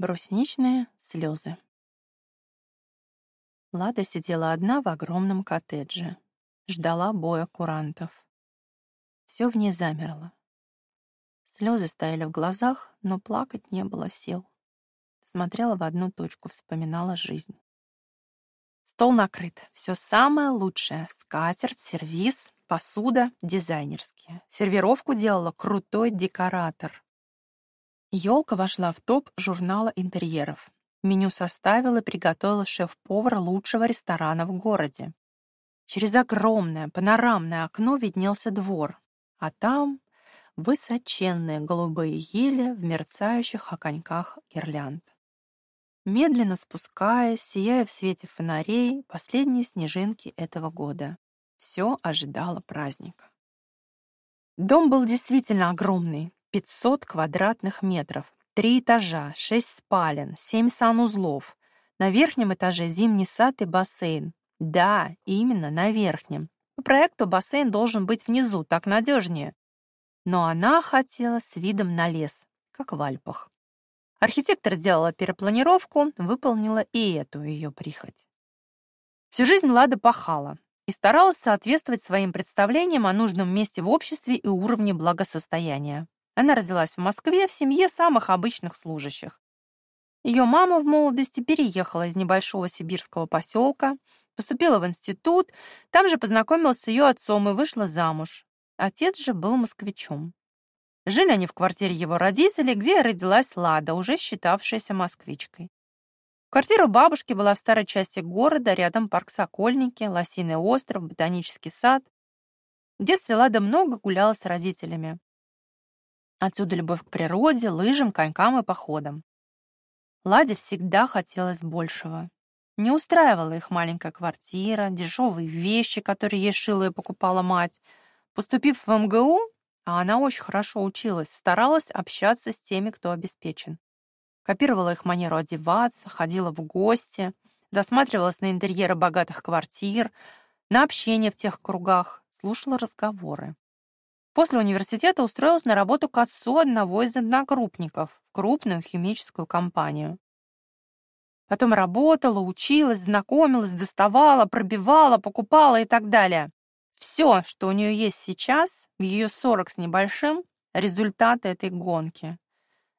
Брусничные слезы. Лада сидела одна в огромном коттедже. Ждала боя курантов. Все в ней замерло. Слезы стояли в глазах, но плакать не было сил. Смотрела в одну точку, вспоминала жизнь. Стол накрыт. Все самое лучшее. Скатерть, сервиз, посуда дизайнерские. Сервировку делала крутой декоратор. Елка вошла в топ журнала интерьеров. Меню составил и приготовил шеф-повар лучшего ресторана в городе. Через огромное панорамное окно виднелся двор, а там высоченные голубые ели в мерцающих огоньках гирлянд. Медленно спускаясь, сияя в свете фонарей, последние снежинки этого года. Все ожидало праздника. Дом был действительно огромный, 500 квадратных метров, три этажа, шесть спален, семь санузлов. На верхнем этаже зимний сад и бассейн. Да, именно на верхнем. По проекту бассейн должен быть внизу, так надежнее. Но она хотела с видом на лес, как в Альпах. Архитектор сделала перепланировку, выполнила и эту ее прихоть. Всю жизнь Лада пахала и старалась соответствовать своим представлениям о нужном месте в обществе и уровне благосостояния. Она родилась в Москве в семье самых обычных служащих. Ее мама в молодости переехала из небольшого сибирского поселка, поступила в институт, там же познакомилась с ее отцом и вышла замуж. Отец же был москвичом. Жили они в квартире его родителей, где родилась Лада, уже считавшаяся москвичкой. Квартира бабушки была в старой части города, рядом парк Сокольники, Лосиный остров, ботанический сад. В детстве Лада много гуляла с родителями. Отсюда любовь к природе, лыжам, конькам и походам. Ладе всегда хотелось большего. Не устраивала их маленькая квартира, дешевые вещи, которые ей шила и покупала мать. Поступив в МГУ, а она очень хорошо училась, старалась общаться с теми, кто обеспечен. Копировала их манеру одеваться, ходила в гости, засматривалась на интерьеры богатых квартир, на общение в тех кругах, слушала разговоры. После университета устроилась на работу к отцу одного из одногруппников в крупную химическую компанию. Потом работала, училась, знакомилась, доставала, пробивала, покупала и так далее. Все, что у нее есть сейчас, в ее 40 с небольшим, результаты этой гонки.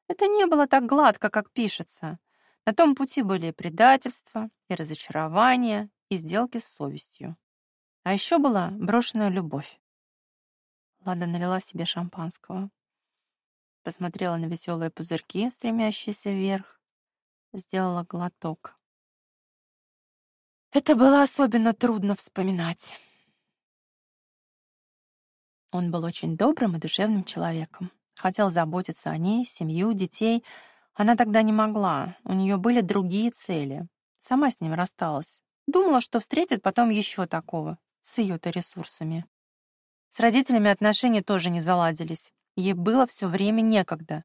Это не было так гладко, как пишется. На том пути были и предательства, и разочарования, и сделки с совестью. А еще была брошенная любовь. Лада налила себе шампанского. Посмотрела на веселые пузырьки, стремящиеся вверх. Сделала глоток. Это было особенно трудно вспоминать. Он был очень добрым и душевным человеком. Хотел заботиться о ней, семью, детей. Она тогда не могла. У нее были другие цели. Сама с ним рассталась. Думала, что встретит потом еще такого, с ее-то ресурсами. С родителями отношения тоже не заладились. Ей было все время некогда.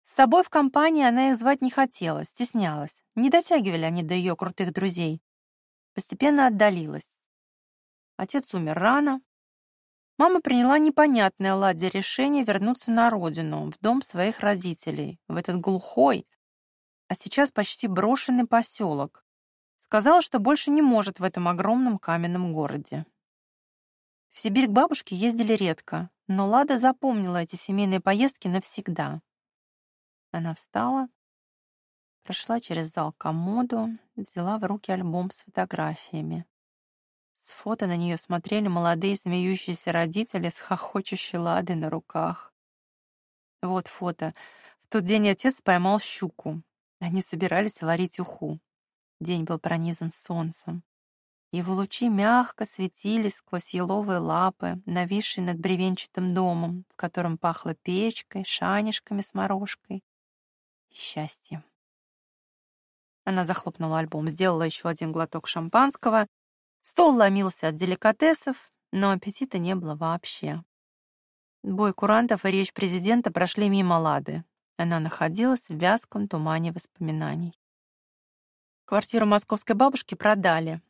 С собой в компании она их звать не хотела, стеснялась. Не дотягивали они до ее крутых друзей. Постепенно отдалилась. Отец умер рано. Мама приняла непонятное Ладе решение вернуться на родину, в дом своих родителей, в этот глухой, а сейчас почти брошенный поселок. Сказала, что больше не может в этом огромном каменном городе. В Сибирь к бабушке ездили редко, но Лада запомнила эти семейные поездки навсегда. Она встала, прошла через зал комоду, взяла в руки альбом с фотографиями. С фото на нее смотрели молодые смеющиеся родители с хохочущей Ладой на руках. Вот фото. В тот день отец поймал щуку. Они собирались варить уху. День был пронизан солнцем. Его лучи мягко светились сквозь еловые лапы, нависшие над бревенчатым домом, в котором пахло печкой, шанишками с морожкой и счастьем. Она захлопнула альбом, сделала еще один глоток шампанского. Стол ломился от деликатесов, но аппетита не было вообще. Бой курантов и речь президента прошли мимо Лады. Она находилась в вязком тумане воспоминаний. Квартиру московской бабушки продали,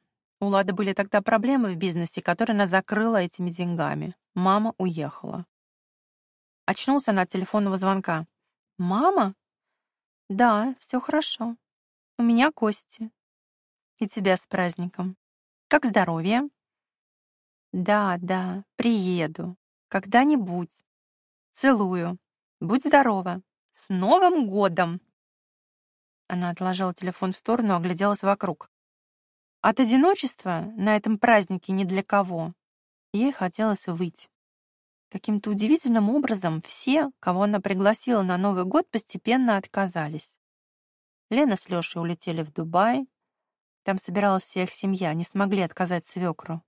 у Лады были тогда проблемы в бизнесе, которые она закрыла этими деньгами. Мама уехала. Очнулся она от телефонного звонка. «Мама?» Да, все хорошо. У меня кости. И тебя с праздником. Как здоровье? Да, да, приеду. Когда-нибудь. Целую. Будь здорова. С Новым годом! Она отложила телефон в сторону, огляделась вокруг. От одиночества на этом празднике ни для кого ей хотелось выйти. Каким-то удивительным образом все, кого она пригласила на Новый год, постепенно отказались. Лена с Лешей улетели в Дубай. Там собиралась вся их семья, не смогли отказать свекру.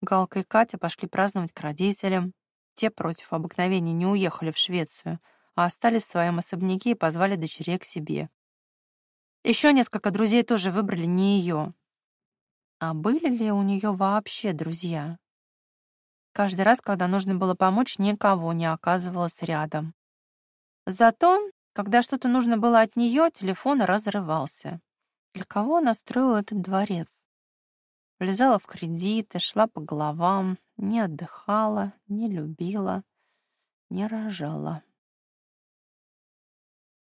Галка и Катя пошли праздновать к родителям. Те против обыкновения не уехали в Швецию, а остались в своем особняке и позвали дочерей к себе. Еще несколько друзей тоже выбрали не ее. А были ли у нее вообще друзья? Каждый раз, когда нужно было помочь, никого не оказывалось рядом. Зато, когда что-то нужно было от нее, телефон разрывался. Для кого она строила этот дворец? Влезала в кредиты, шла по головам, не отдыхала, не любила, не рожала.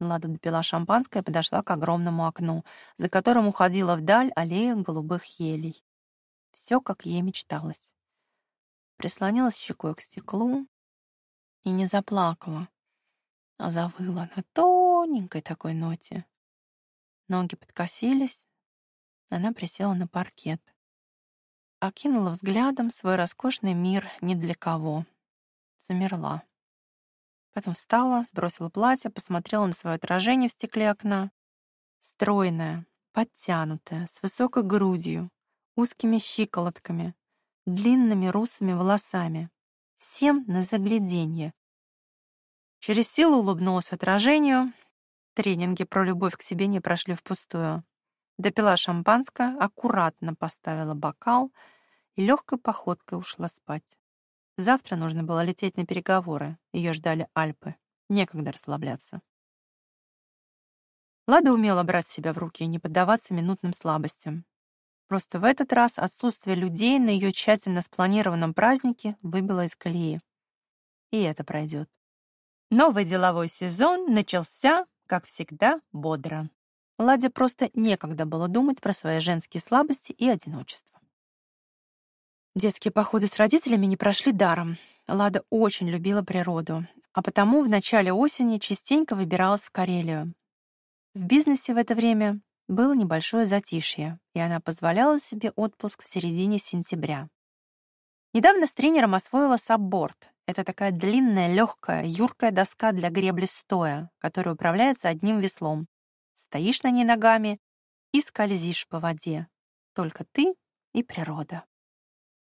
Лада допила шампанское и подошла к огромному окну, за которым уходила вдаль аллея голубых елей. Все, как ей мечталось прислонилась щекой к стеклу и не заплакала, а завыла на тоненькой такой ноте. Ноги подкосились, она присела на паркет. Окинула взглядом свой роскошный мир ни для кого. Замерла. Потом встала, сбросила платье, посмотрела на свое отражение в стекле окна. Стройная, подтянутая, с высокой грудью, узкими щиколотками, длинными русыми волосами. Всем на загляденье. Через силу улыбнулась отражению. Тренинги про любовь к себе не прошли впустую. Допила шампанское, аккуратно поставила бокал и легкой походкой ушла спать. Завтра нужно было лететь на переговоры. Ее ждали Альпы. Некогда расслабляться. Лада умела брать себя в руки и не поддаваться минутным слабостям. Просто в этот раз отсутствие людей на ее тщательно спланированном празднике выбило из колеи. И это пройдет. Новый деловой сезон начался, как всегда, бодро. Ладе просто некогда было думать про свои женские слабости и одиночество. Детские походы с родителями не прошли даром. Лада очень любила природу, а потому в начале осени частенько выбиралась в Карелию. В бизнесе в это время было небольшое затишье, и она позволяла себе отпуск в середине сентября. Недавно с тренером освоила сабборд. Это такая длинная, легкая, юркая доска для гребли стоя, которая управляется одним веслом. Стоишь на ней ногами и скользишь по воде. Только ты и природа.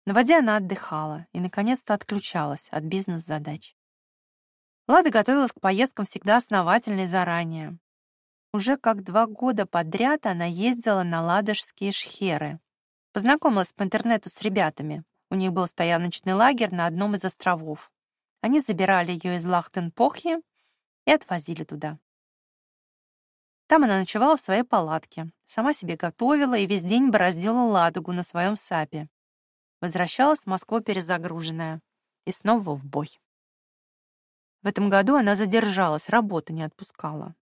На воде она отдыхала и, наконец-то, отключалась от бизнес-задач. Лада готовилась к поездкам всегда основательно и заранее. Уже как два года подряд она ездила на ладожские шхеры. Познакомилась по интернету с ребятами. У них был стояночный лагерь на одном из островов. Они забирали ее из Лахтенпохи и отвозили туда. Там она ночевала в своей палатке, сама себе готовила и весь день бороздила Ладогу на своем сапе. Возвращалась в Москву перезагруженная. И снова в бой. В этом году она задержалась, работу не отпускала.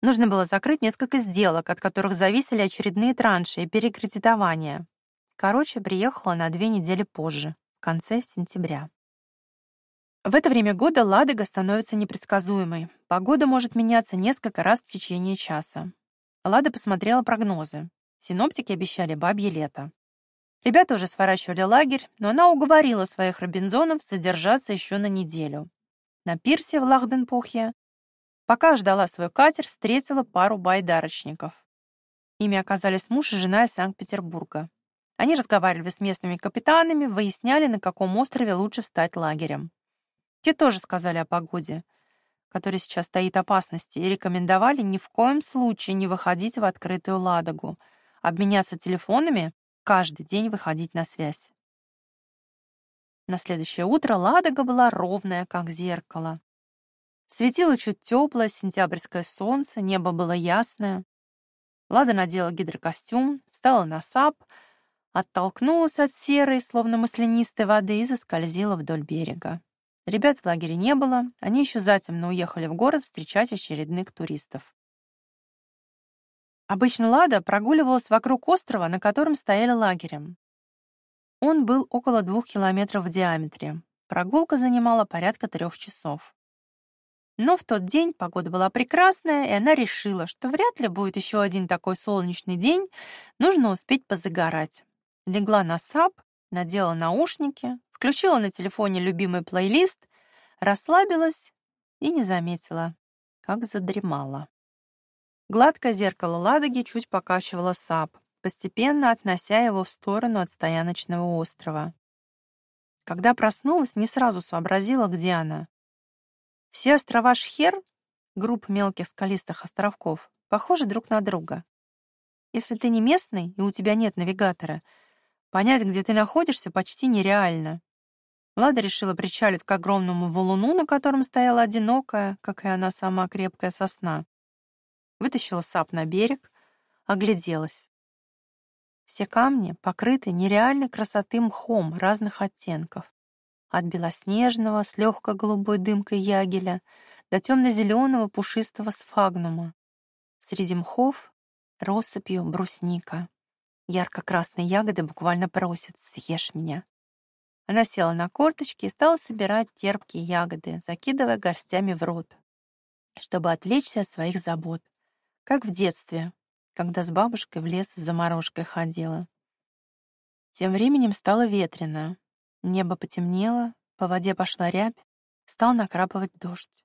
Нужно было закрыть несколько сделок, от которых зависели очередные транши и перекредитования. Короче, приехала на две недели позже, в конце сентября. В это время года Ладога становится непредсказуемой. Погода может меняться несколько раз в течение часа. Лада посмотрела прогнозы. Синоптики обещали бабье лето. Ребята уже сворачивали лагерь, но она уговорила своих робинзонов задержаться еще на неделю. На пирсе в Лахденпухе Пока ждала свой катер, встретила пару байдарочников. Ими оказались муж и жена из Санкт-Петербурга. Они разговаривали с местными капитанами, выясняли, на каком острове лучше встать лагерем. Те тоже сказали о погоде, которой сейчас стоит опасности, и рекомендовали ни в коем случае не выходить в открытую Ладогу, обменяться телефонами, каждый день выходить на связь. На следующее утро Ладога была ровная, как зеркало. Светило чуть теплое сентябрьское солнце, небо было ясное. Лада надела гидрокостюм, встала на сап, оттолкнулась от серой, словно маслянистой воды и заскользила вдоль берега. Ребят в лагере не было, они еще затемно уехали в город встречать очередных туристов. Обычно Лада прогуливалась вокруг острова, на котором стояли лагерем. Он был около двух километров в диаметре. Прогулка занимала порядка трех часов. Но в тот день погода была прекрасная, и она решила, что вряд ли будет еще один такой солнечный день, нужно успеть позагорать. Легла на сап, надела наушники, включила на телефоне любимый плейлист, расслабилась и не заметила, как задремала. Гладкое зеркало Ладоги чуть покачивало сап, постепенно относя его в сторону от стояночного острова. Когда проснулась, не сразу сообразила, где она. Все острова Шхер, группа мелких скалистых островков, похожи друг на друга. Если ты не местный и у тебя нет навигатора, понять, где ты находишься, почти нереально. Лада решила причалить к огромному валуну, на котором стояла одинокая, как и она сама, крепкая сосна. Вытащила сап на берег, огляделась. Все камни покрыты нереальной красоты мхом разных оттенков. От белоснежного с легкой голубой дымкой ягеля до темно-зеленого пушистого сфагнума. Среди мхов россыпью брусника. Ярко-красные ягоды буквально просят «Съешь меня». Она села на корточки и стала собирать терпкие ягоды, закидывая горстями в рот, чтобы отвлечься от своих забот, как в детстве, когда с бабушкой в лес с заморожкой ходила. Тем временем стало ветрено, небо потемнело, по воде пошла рябь, стал накрапывать дождь.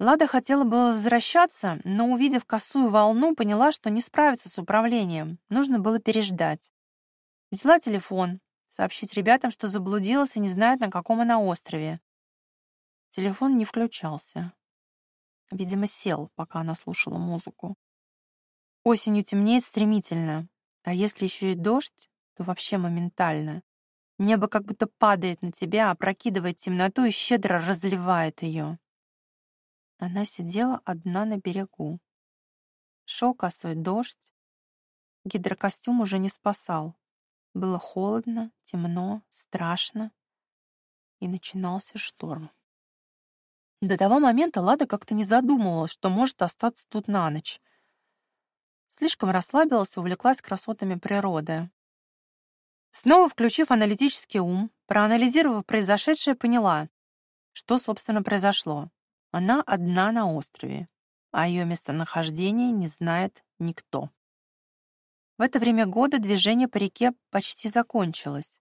Лада хотела бы возвращаться, но, увидев косую волну, поняла, что не справится с управлением. Нужно было переждать. Взяла телефон, сообщить ребятам, что заблудилась и не знает, на каком она острове. Телефон не включался. Видимо, сел, пока она слушала музыку. Осенью темнеет стремительно, а если еще и дождь, то вообще моментально. Небо как будто падает на тебя, опрокидывает темноту и щедро разливает ее. Она сидела одна на берегу. Шел косой дождь. Гидрокостюм уже не спасал. Было холодно, темно, страшно. И начинался шторм. До того момента Лада как-то не задумывалась, что может остаться тут на ночь. Слишком расслабилась и увлеклась красотами природы. Снова включив аналитический ум, проанализировав произошедшее, поняла, что, собственно, произошло. Она одна на острове, а ее местонахождение не знает никто. В это время года движение по реке почти закончилось.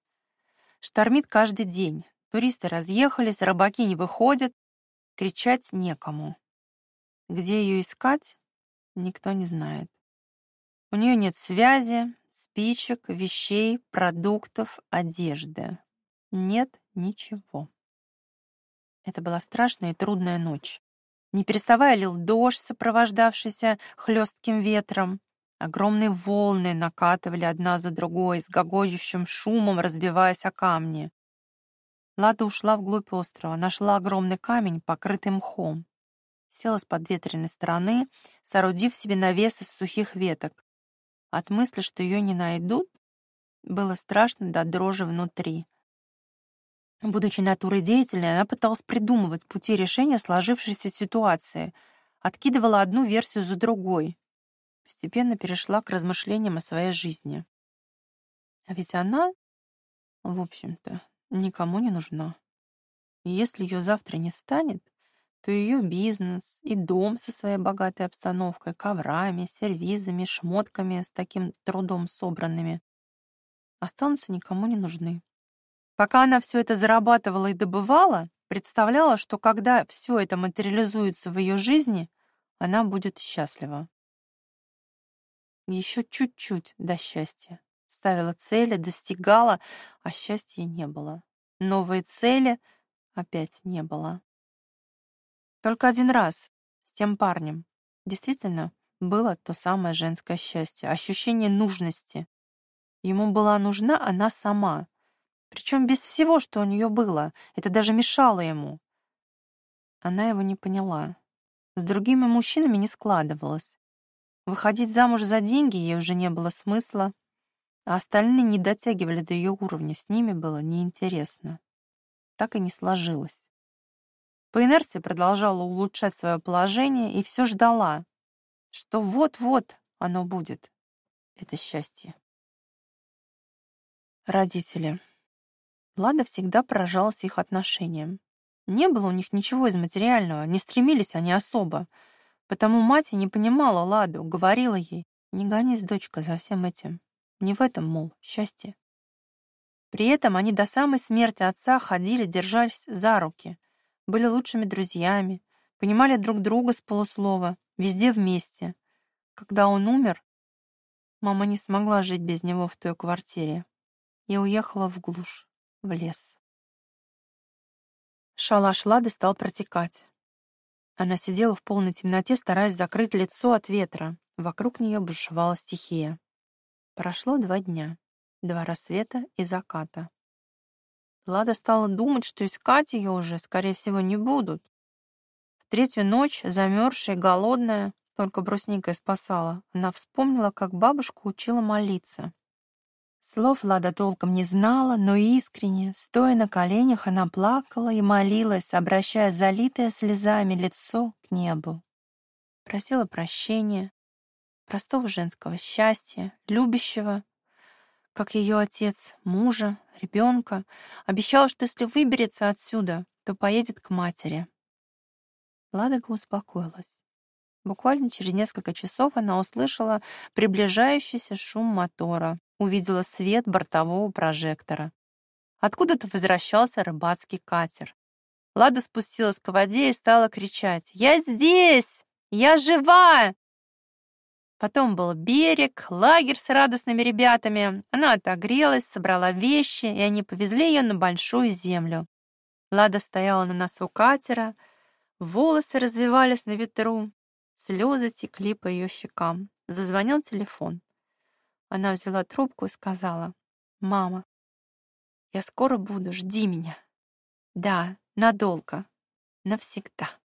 Штормит каждый день. Туристы разъехались, рыбаки не выходят, кричать некому. Где ее искать, никто не знает. У нее нет связи, спичек, вещей, продуктов, одежды. Нет ничего. Это была страшная и трудная ночь. Не переставая лил дождь, сопровождавшийся хлестким ветром. Огромные волны накатывали одна за другой, с гогочущим шумом разбиваясь о камни. Лада ушла вглубь острова, нашла огромный камень, покрытый мхом. Села с подветренной стороны, соорудив себе навес из сухих веток. От мысли, что ее не найдут, было страшно до дрожи внутри. Будучи натурой деятельной, она пыталась придумывать пути решения сложившейся ситуации, откидывала одну версию за другой, постепенно перешла к размышлениям о своей жизни. А ведь она, в общем-то, никому не нужна. И если ее завтра не станет, то ее бизнес и дом со своей богатой обстановкой, коврами, сервизами, шмотками с таким трудом собранными останутся никому не нужны. Пока она все это зарабатывала и добывала, представляла, что когда все это материализуется в ее жизни, она будет счастлива. Еще чуть-чуть до счастья. Ставила цели, достигала, а счастья не было. Новые цели опять не было. Только один раз с тем парнем действительно было то самое женское счастье, ощущение нужности. Ему была нужна она сама, причем без всего, что у нее было. Это даже мешало ему. Она его не поняла. С другими мужчинами не складывалось. Выходить замуж за деньги ей уже не было смысла, а остальные не дотягивали до ее уровня, с ними было неинтересно. так и не сложилось. По инерции продолжала улучшать свое положение и все ждала, что вот-вот оно будет, это счастье. Родители. Влада всегда поражалась их отношениям. Не было у них ничего из материального, не стремились они особо. Потому мать не понимала Ладу, говорила ей, не гонись, дочка, за всем этим. Не в этом, мол, счастье. При этом они до самой смерти отца ходили, держались за руки, были лучшими друзьями, понимали друг друга с полуслова, везде вместе. Когда он умер, мама не смогла жить без него в той квартире и уехала в глушь, в лес. Шалаш Лады стал протекать. Она сидела в полной темноте, стараясь закрыть лицо от ветра. Вокруг нее бушевала стихия. Прошло два дня, два рассвета и заката. Лада стала думать, что искать ее уже, скорее всего, не будут. В третью ночь, замерзшая и голодная, только брусника спасала, она вспомнила, как бабушка учила молиться. Слов Лада толком не знала, но искренне, стоя на коленях, она плакала и молилась, обращая залитое слезами лицо к небу. Просила прощения, простого женского счастья, любящего, как ее отец, мужа, ребенка, обещала, что если выберется отсюда, то поедет к матери. Ладога успокоилась. Буквально через несколько часов она услышала приближающийся шум мотора, увидела свет бортового прожектора. Откуда-то возвращался рыбацкий катер. Лада спустилась к воде и стала кричать «Я здесь! Я жива!» Потом был берег, лагерь с радостными ребятами. Она отогрелась, собрала вещи, и они повезли ее на большую землю. Лада стояла на носу катера, волосы развивались на ветру, слезы текли по ее щекам. Зазвонил телефон. Она взяла трубку и сказала, «Мама, я скоро буду, жди меня». «Да, надолго, навсегда».